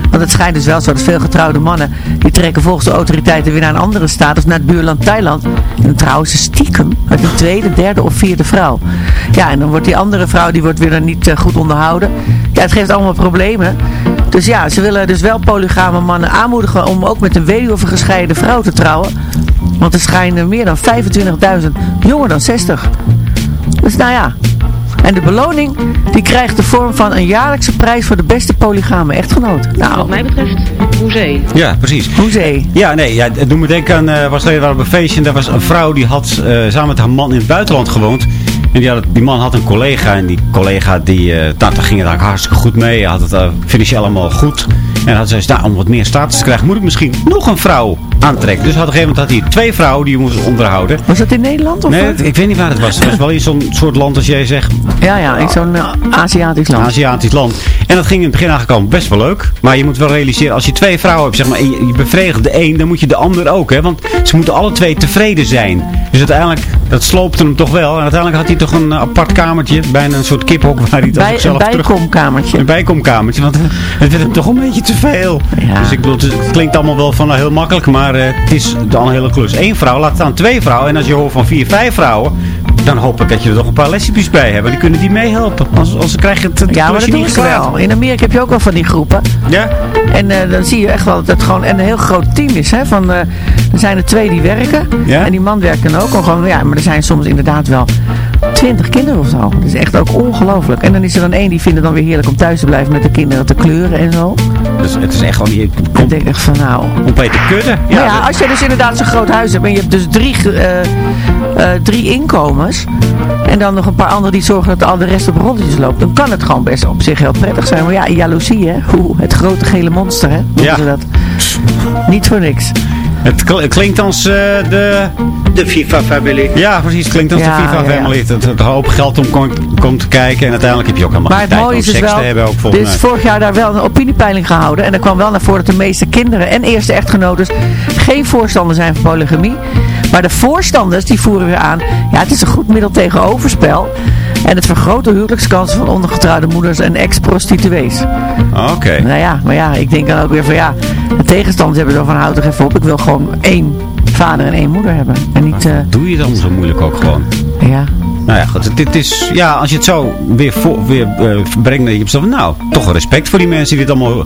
Want het schijnt dus wel zo dat veel getrouwde mannen, die trekken volgens de autoriteiten weer naar een andere staat of naar het buurland Thailand. En dan trouwen ze stiekem met een tweede, derde of vierde vrouw. Ja, en dan wordt die andere vrouw, die wordt weer dan niet eh, goed onderhouden. Ja, het geeft allemaal problemen. Dus ja, ze willen dus wel polygame mannen aanmoedigen om ook met een weduwe of een gescheiden vrouw te trouwen. Want er schijnen meer dan 25.000 jonger dan 60. Dus nou ja. En de beloning die krijgt de vorm van een jaarlijkse prijs voor de beste polygame echtgenoot. Nou, Wat mij betreft, hoezee. Ja, precies. hoezee. Ja, nee, ja, het doet me denken aan, eh was we op een feestje en daar was een vrouw die had eh, samen met haar man in het buitenland gewoond. En die, had, die man had een collega en die collega, die, nou, daar ging het eigenlijk hartstikke goed mee. Hij had het eh, financieel allemaal goed. En dan had ze nou, om wat meer status te krijgen, moet ik misschien nog een vrouw aantrekken. Dus had op een gegeven moment had hij twee vrouwen die hij moest onderhouden. Was dat in Nederland? Of Nee, wat? ik weet niet waar het was. Het was wel in zo'n soort land als jij zegt, Ja, ja, in zo'n eh, Aziatisch land. Aziatisch land. En dat ging in het begin eigenlijk al best wel leuk. Maar je moet wel realiseren, als je twee vrouwen hebt, zeg maar, en je, je bevredigt de een, dan moet je de ander ook, hè. Want ze moeten alle twee tevreden zijn. Dus uiteindelijk, dat sloopte hem toch wel. En uiteindelijk had hij toch een eh, apart kamertje, bijna een soort kiphok waar hij Bij, zelf een terug... bijkomkamertje. Een bijkomkamertje, want het werd hem toch een beetje te veel. Ja. Dus ik bedoel, het klinkt allemaal wel van nou, heel makkelijk, maar eh, het is dan een hele klus. Eén vrouw, laat staan twee vrouwen. En als je hoort van vier, vijf vrouwen, dan hoop ik dat je er toch een paar lesbisch bij hebt. Die kunnen die meehelpen. Anders krijg je het, het Ja, maar dat doen ze wel. In Amerika heb je ook wel van die groepen. Ja? En eh, dan zie je echt wel dat het gewoon een heel groot team is. Hè? Van, eh, er zijn er twee die werken. Ja? En die man werkt dan ook. al Gewoon, ja, maar er zijn soms inderdaad wel twintig kinderen of zo. Dat is echt ook ongelooflijk. En dan is er dan één die vindt het dan weer heerlijk om thuis te blijven met de kinderen te kleuren en zo. is, het is echt gewoon... Je Ik denk echt van nou... complete kudde. Ja, ja, dat- als je dus inderdaad zo'n groot huis hebt en je hebt dus drie, eh, eh, drie inkomens en dan nog een paar anderen die zorgen dat al de rest op rolletjes loopt, dan kan het gewoon best op zich heel prettig zijn. Maar ja, jaloezie hè, Oeh, het grote gele monster hè, noemen Ja. ze dat. Niet voor niks. Het kl- het klinkt als eh, de... De FIFA-familie. Ja, precies. Het klinkt als Ja, de FIFA ja. Het, het hoop geld om komt komt te kijken. En uiteindelijk heb je ook helemaal Maar geen het tijd mooie om is dus seks wel, te hebben. Ook er volgens is mij. vorig jaar daar wel een opiniepeiling gehouden. En er kwam wel naar voren dat de meeste kinderen en eerste echtgenoten geen voorstander zijn van polygamie. Maar de voorstanders die voeren weer aan, ja het is een goed middel tegen overspel. En het vergroot de huwelijkskansen van ondergetrouwde moeders en ex-prostituees. Oké. Nou ja, maar ja, ik denk dan ook weer van ja, de tegenstanders hebben zo van houd toch even op. Ik wil gewoon één vader en één moeder hebben. En niet, eh, Doe je dan zo moeilijk ook gewoon? ja. Nou ja, goed. Dit is, ja, als je het zo weer, voor, weer eh, brengt, dan je zo van, nou, toch respect voor die mensen die dit allemaal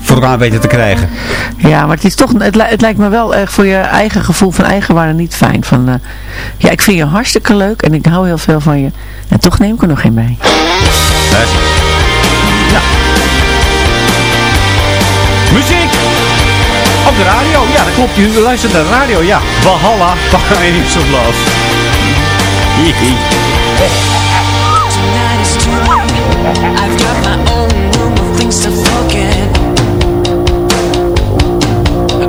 voor elkaar weten te krijgen. Ja, maar het, is toch, het, li- het lijkt me wel erg voor je eigen gevoel van eigenwaarde niet fijn. Van, eh, ja, ik vind je hartstikke leuk en ik hou heel veel van je. En toch neem ik er nog geen bij. Hè? Radio, ja dat klopt. Je luistert naar de radio, ja. Valhalla, Paradise of Love. Hihi. Tonight is late. I've got my own room of things to forget.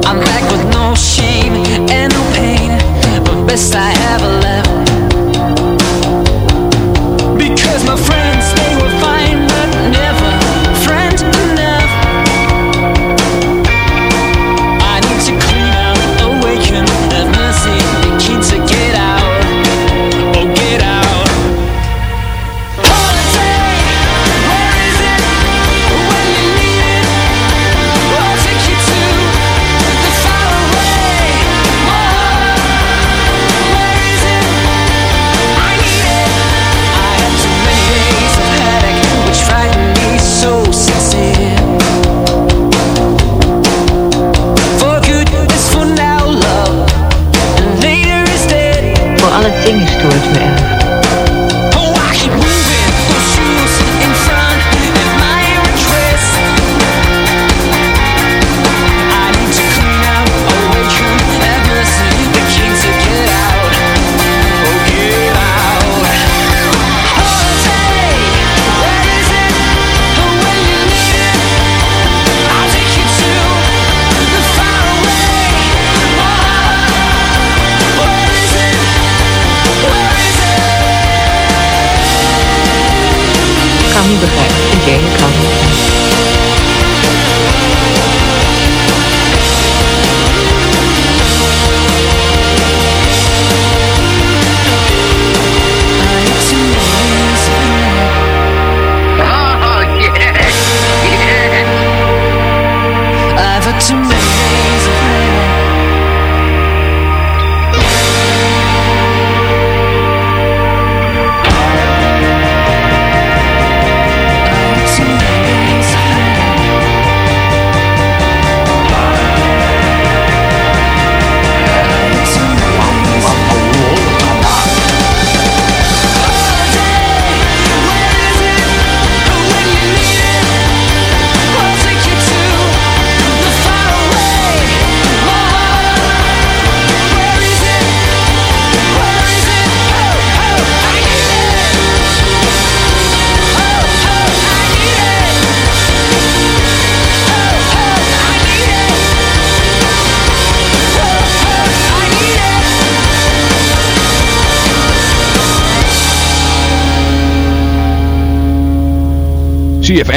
I'm back with no shame and no pain, but best I ever left.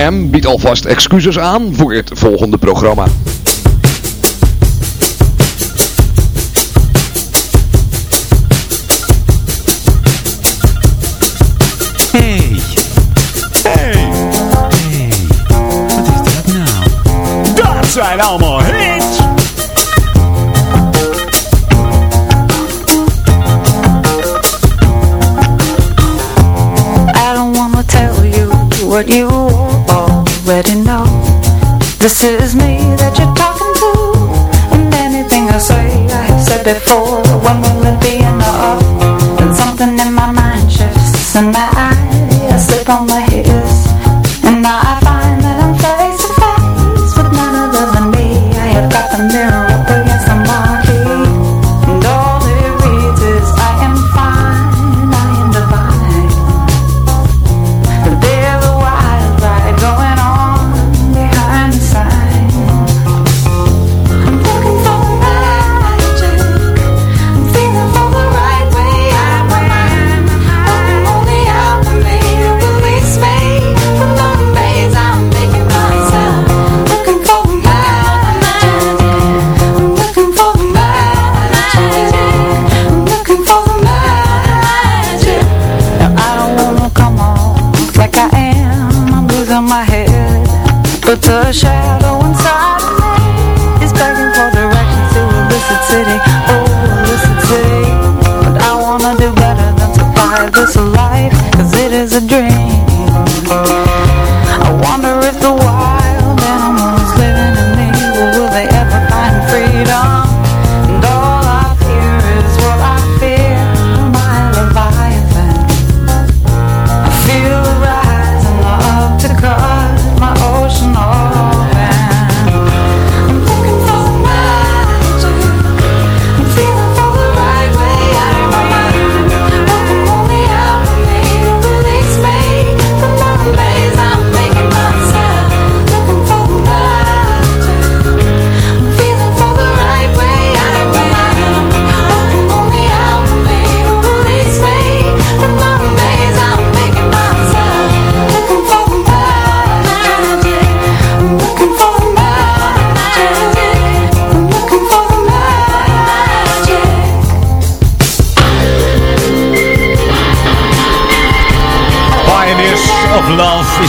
CFM biedt alvast excuses aan voor het volgende programma. Hey. Hey. Hey. Wat is dat nou? Dat zijn allemaal This is me that you're talking to, and anything I say I have said before. When will it be enough? Then something in my mind shifts, and my eyes slip on my hips, and I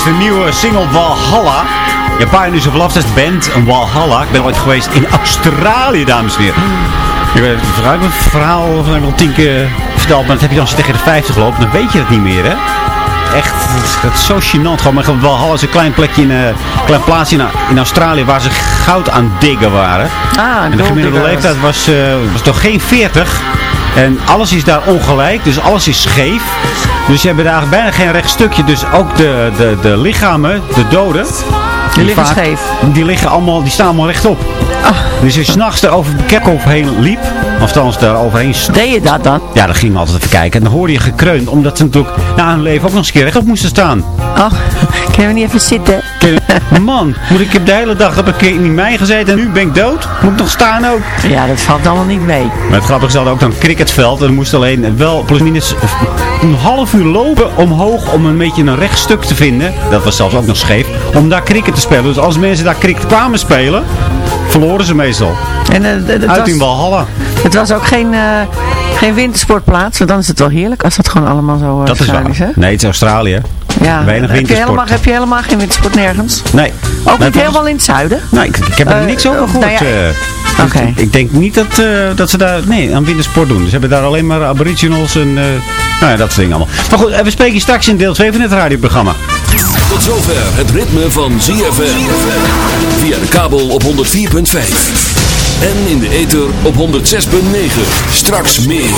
de nieuwe single Valhalla. Pioneers of Love, dat is band, een Valhalla. Ik ben ooit geweest in Australië, dames en heren. Ik weet het een verhaal van al tien keer verteld, maar dat heb je dan tegen de 50 loopt, dan weet je het niet meer, hè? Echt, dat is zo gênant. Gewoon, maar Valhalla is een klein plekje in, een klein plaatsje in, in Australië waar ze goud aan diggen waren. Ah, en de gemiddelde leeftijd was, uh, was toch geen 40. En alles is daar ongelijk, dus alles is scheef. Dus je hebt daar bijna geen recht stukje. Dus ook de, de, de lichamen, de doden... Die, liggen scheef. Die, liggen allemaal, die staan allemaal rechtop. Ah. Dus als je s'nachts daar over de kerkhof heen liep, of daar overheen... Deed je dat dan? Ja, dan ging we altijd even kijken. En dan hoorde je gekreund, omdat ze natuurlijk na hun leven ook nog eens een keer rechtop moesten staan. Oh, kunnen we niet even zitten? Man, moet ik heb de hele dag op een keer in mij gezeten en nu ben ik dood? Moet ik nog staan ook? Ja, dat valt allemaal niet mee. Maar het grappige is dat ook dan cricketveld. En moest alleen wel plusminus een half uur lopen omhoog om een beetje een rechtstuk te vinden. Dat was zelfs ook nog scheef. Om daar cricket te spelen. Dus als mensen daar cricket kwamen spelen, verloren ze meestal. En, uh, Uit was, in Valhalla. Het was ook geen, uh, geen wintersportplaats. Want dan is het wel heerlijk als dat gewoon allemaal zo uh, Dat is waar. Is, hè? Nee, het is Australië. Ja, Weinig heb, je helemaal, heb je helemaal geen wintersport nergens? Nee. Ook niet helemaal in het zuiden? Nee, ik, ik heb er niks over gehoord. Nou ja, Oké. Ik, ik, denk niet dat, uh, dat ze daar nee, aan wintersport doen. Ze hebben daar alleen maar aboriginals en uh, nou ja, dat soort dingen allemaal. Maar goed, we spreken straks in deel 2 van het radioprogramma. Tot zover het ritme van ZFM. Via de kabel op 104.5. En in de ether op 106.9. Straks meer.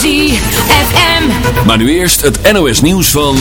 ZFM. Maar nu eerst het NOS nieuws van...